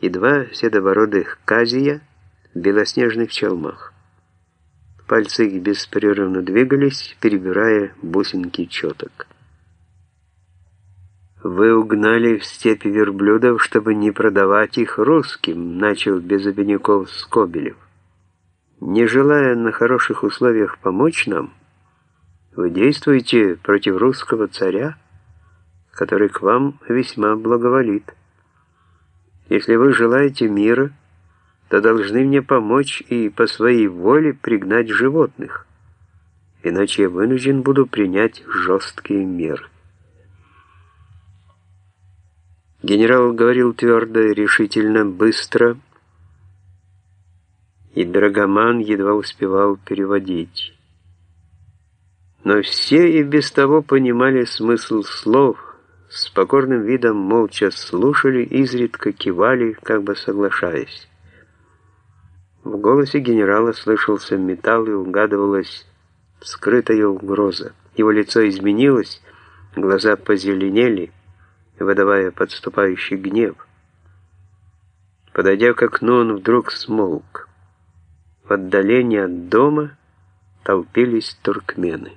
и два седобородых казия в белоснежных челмах. Пальцы их беспрерывно двигались, перебирая бусинки четок. «Вы угнали в степи верблюдов, чтобы не продавать их русским», начал без обиняков Скобелев. «Не желая на хороших условиях помочь нам, вы действуете против русского царя, который к вам весьма благоволит. Если вы желаете мира, то должны мне помочь и по своей воле пригнать животных, иначе я вынужден буду принять жесткие меры. Генерал говорил твердо, решительно, быстро, и Драгоман едва успевал переводить. Но все и без того понимали смысл слов, с покорным видом молча слушали, изредка кивали, как бы соглашаясь. В голосе генерала слышался металл и угадывалась скрытая угроза. Его лицо изменилось, глаза позеленели, выдавая подступающий гнев. Подойдя к окну, он вдруг смолк. В отдалении от дома толпились туркмены.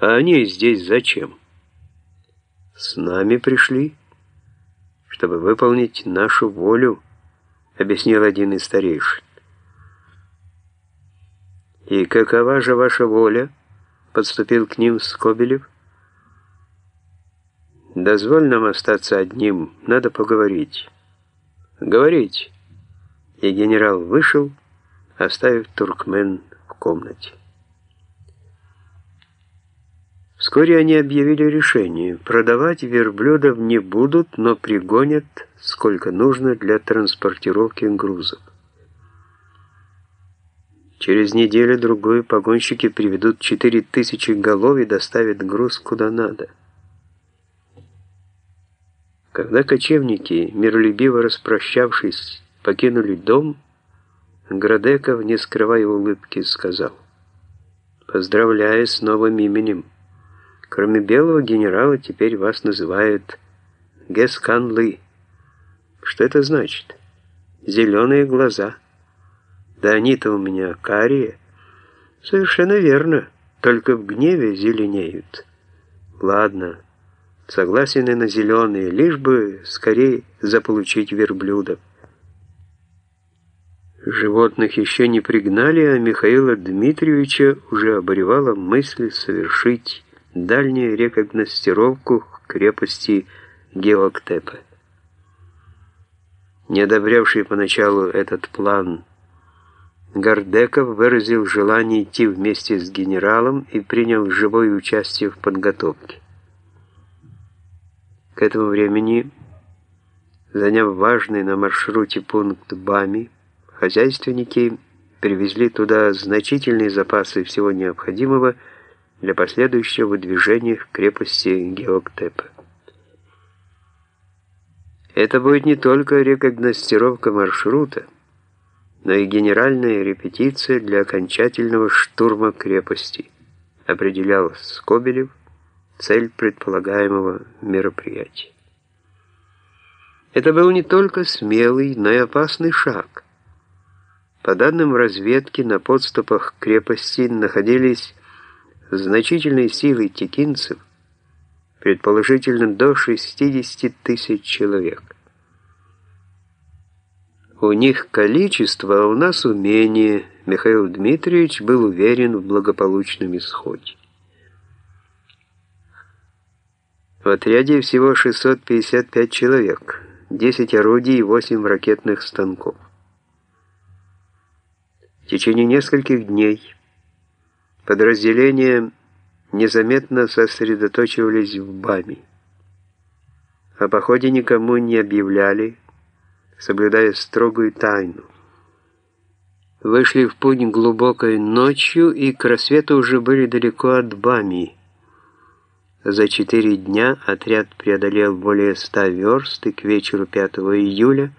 «А они здесь зачем?» «С нами пришли, чтобы выполнить нашу волю», объяснил один из старейшин. «И какова же ваша воля?» — подступил к ним Скобелев. «Дозволь нам остаться одним, надо поговорить». «Говорить!» И генерал вышел, оставив туркмен в комнате. Вскоре они объявили решение. Продавать верблюдов не будут, но пригонят сколько нужно для транспортировки грузов. Через неделю-другую погонщики приведут 4000 голов и доставят груз куда надо. Когда кочевники, миролюбиво распрощавшись, покинули дом, Градеков, не скрывая улыбки, сказал, «Поздравляю с новым именем. Кроме белого генерала теперь вас называют Гесканлы. Что это значит? Зеленые глаза. Да они-то у меня карие. Совершенно верно, только в гневе зеленеют. Ладно». Согласен и на зеленые, лишь бы скорее заполучить верблюдов. Животных еще не пригнали, а Михаила Дмитриевича уже оборевала мысль совершить дальнюю рекогностировку к крепости Геоктепа. Не одобрявший поначалу этот план, Гордеков выразил желание идти вместе с генералом и принял живое участие в подготовке. К этому времени, заняв важный на маршруте пункт Бами, хозяйственники привезли туда значительные запасы всего необходимого для последующего выдвижения к крепости Геоктепа. Это будет не только рекогностировка маршрута, но и генеральная репетиция для окончательного штурма крепости, определял Скобелев, цель предполагаемого мероприятия. Это был не только смелый, но и опасный шаг. По данным разведки, на подступах к крепости находились значительные силы текинцев, предположительно до 60 тысяч человек. У них количество, а у нас умение. Михаил Дмитриевич был уверен в благополучном исходе. В отряде всего 655 человек, 10 орудий и 8 ракетных станков. В течение нескольких дней подразделения незаметно сосредоточивались в Бами. О походе никому не объявляли, соблюдая строгую тайну. Вышли в путь глубокой ночью и к рассвету уже были далеко от Бами, за четыре дня отряд преодолел более ста верст и к вечеру 5 июля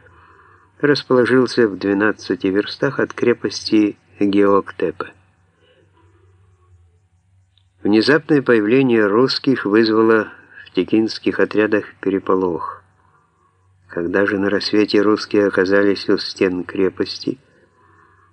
расположился в 12 верстах от крепости Геоктепа. Внезапное появление русских вызвало в текинских отрядах переполох. Когда же на рассвете русские оказались у стен крепости –